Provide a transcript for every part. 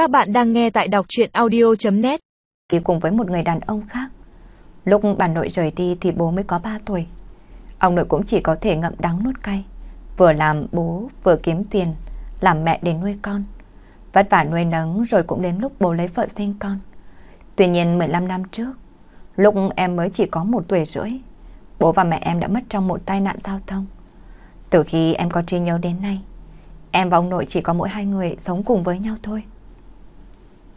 Các bạn đang nghe tại đọc chuyện audio.net Thì cùng với một người đàn ông khác. Lúc bà nội rời đi thì bố mới có 3 tuổi. Ông nội cũng chỉ có thể ngậm đắng nuốt cay. Vừa làm bố, vừa kiếm tiền, làm mẹ để nuôi con. Vất vả nuôi nấng rồi cũng đến lúc bố lấy vợ sinh con. Tuy nhiên 15 năm trước, lúc em mới chỉ có một tuổi rưỡi, bố và mẹ em đã mất trong một tai nạn giao thông. Từ khi em có trí nhớ đến nay, em và ông nội chỉ có mỗi hai người sống cùng với nhau thôi.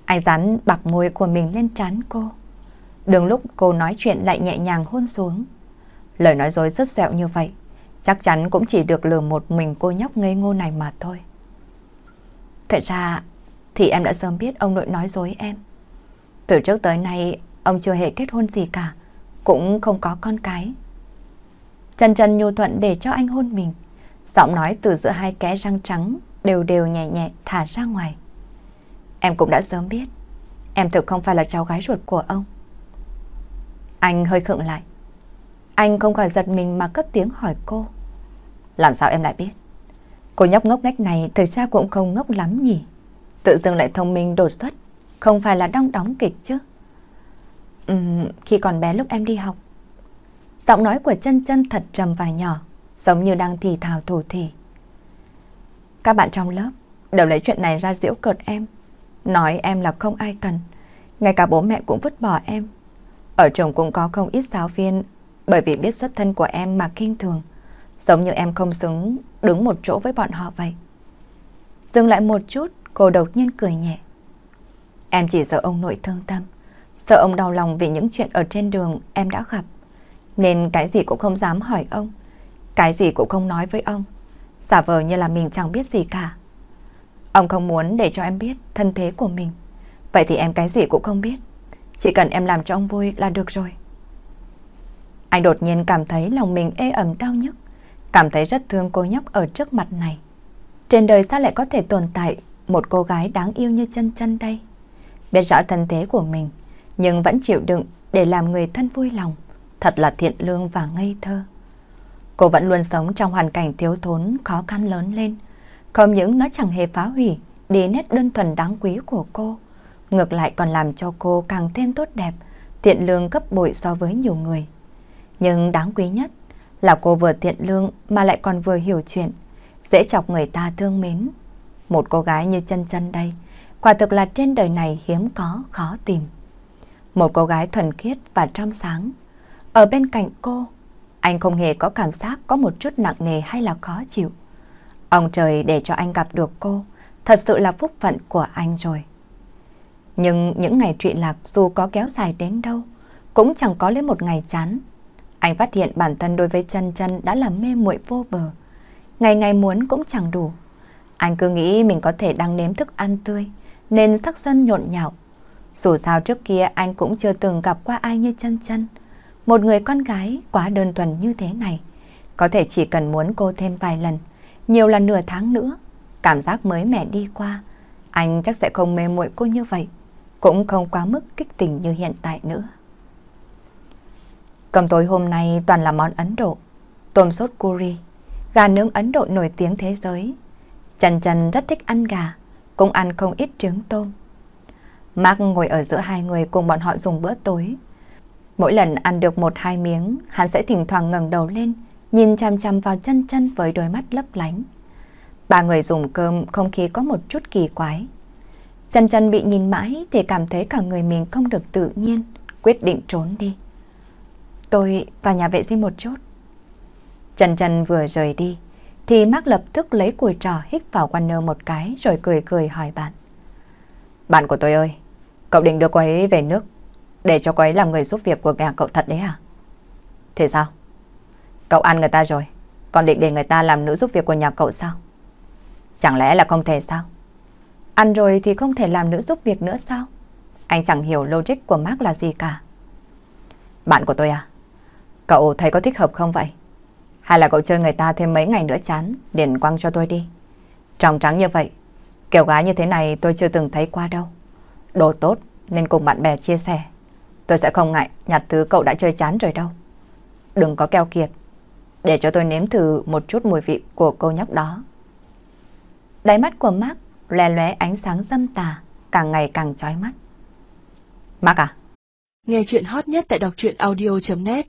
Anh dán bạc môi của mình lên trán cô. Đường lúc cô nói chuyện lại nhẹ nhàng hôn xuống. Lời nói dối rất dẹo như vậy, chắc chắn cũng chỉ được lừa một mình cô nhóc ngây ngô này mà thôi. Thật ra thì em đã sớm biết ông nội nói dối em. Từ trước tới nay ông chưa hề kết hôn gì cả, cũng không có con cái. Trần Trần nhu thuận để cho anh hôn mình. Giọng nói từ giữa hai kẽ răng trắng đều đều nhẹ nhẹ thả ra ngoài. Em cũng đã sớm biết, em thực không phải là cháu gái ruột của ông. Anh hơi khựng lại. Anh không khỏi giật mình mà cất tiếng hỏi cô. Làm sao em lại biết? Cô nhóc ngốc nghếch này thực ra cũng không ngốc lắm nhỉ. Tự dưng lại thông minh đột xuất, không phải là đong đóng kịch chứ. Uhm, khi còn bé lúc em đi học, giọng nói của chân chân thật trầm và nhỏ, giống như đang thì thào thủ thì. Các bạn trong lớp đều lấy chuyện này ra giễu cợt em, nói em là không ai cần, ngay cả bố mẹ cũng vứt bỏ em. Ở trường cũng có không ít giáo viên bởi vì biết xuất thân của em mà kinh thường, giống như em không xứng đứng một chỗ với bọn họ vậy. Dừng lại một chút, cô đột nhiên cười nhẹ. Em chỉ sợ ông nội thương tâm, sợ ông đau lòng vì những chuyện ở trên đường em đã gặp. Nên cái gì cũng không dám hỏi ông, cái gì cũng không nói với ông, giả vờ như là mình chẳng biết gì cả. Ông không muốn để cho em biết thân thế của mình, vậy thì em cái gì cũng không biết, chỉ cần em làm cho ông vui là được rồi. Anh đột nhiên cảm thấy lòng mình ê ẩm đau nhức, cảm thấy rất thương cô nhóc ở trước mặt này. Trên đời sao lại có thể tồn tại một cô gái đáng yêu như chân chân đây? Biết rõ thân thế của mình, nhưng vẫn chịu đựng để làm người thân vui lòng, thật là thiện lương và ngây thơ. Cô vẫn luôn sống trong hoàn cảnh thiếu thốn, khó khăn lớn lên. Không những nó chẳng hề phá hủy đi nét đơn thuần đáng quý của cô, ngược lại còn làm cho cô càng thêm tốt đẹp, thiện lương gấp bội so với nhiều người. Nhưng đáng quý nhất là cô vừa thiện lương mà lại còn vừa hiểu chuyện, dễ chọc người ta thương mến. Một cô gái như chân chân đây, quả thực là trên đời này hiếm có, khó tìm. Một cô gái thuần khiết và trong sáng. Ở bên cạnh cô, anh không hề có cảm giác có một chút nặng nề hay là khó chịu. Ông trời để cho anh gặp được cô, thật sự là phúc phận của anh rồi. Nhưng những ngày trụy lạc dù có kéo dài đến đâu, cũng chẳng có lấy một ngày chán. Anh phát hiện bản thân đối với chân chân đã là mê muội vô bờ. Ngày ngày muốn cũng chẳng đủ. Anh cứ nghĩ mình có thể đang nếm thức ăn tươi, nên sắc xuân nhộn nhạo. Dù sao trước kia anh cũng chưa từng gặp qua ai như chân chân. Một người con gái quá đơn thuần như thế này. Có thể chỉ cần muốn cô thêm vài lần, nhiều là nửa tháng nữa. Cảm giác mới mẻ đi qua. Anh chắc sẽ không mê muội cô như vậy. Cũng không quá mức kích tình như hiện tại nữa. Cơm tối hôm nay toàn là món Ấn Độ. Tôm sốt curry, gà nướng Ấn Độ nổi tiếng thế giới. Trần Trần rất thích ăn gà, cũng ăn không ít trứng tôm. Mark ngồi ở giữa hai người cùng bọn họ dùng bữa tối. Mỗi lần ăn được một hai miếng, hắn sẽ thỉnh thoảng ngẩng đầu lên, nhìn chăm chăm vào chân chân với đôi mắt lấp lánh. Ba người dùng cơm không khí có một chút kỳ quái. Chân chân bị nhìn mãi thì cảm thấy cả người mình không được tự nhiên, quyết định trốn đi. Tôi vào nhà vệ sinh một chút. Trần Trần vừa rời đi, thì Mark lập tức lấy cùi trò hít vào Warner một cái rồi cười cười hỏi bạn. Bạn của tôi ơi, cậu định đưa cô ấy về nước để cho cô ấy làm người giúp việc của nhà cậu thật đấy à? Thế sao? Cậu ăn người ta rồi, còn định để người ta làm nữ giúp việc của nhà cậu sao? Chẳng lẽ là không thể sao? Ăn rồi thì không thể làm nữ giúp việc nữa sao? Anh chẳng hiểu logic của Mark là gì cả. Bạn của tôi à? Cậu thấy có thích hợp không vậy? Hay là cậu chơi người ta thêm mấy ngày nữa chán, điền quăng cho tôi đi. Trong trắng như vậy, kiểu gái như thế này tôi chưa từng thấy qua đâu. Đồ tốt nên cùng bạn bè chia sẻ. Tôi sẽ không ngại nhặt thứ cậu đã chơi chán rồi đâu. Đừng có keo kiệt, để cho tôi nếm thử một chút mùi vị của cô nhóc đó. Đáy mắt của Mark lè lóe ánh sáng dâm tà, càng ngày càng chói mắt. Mark à? Nghe chuyện hot nhất tại đọc truyện audio.net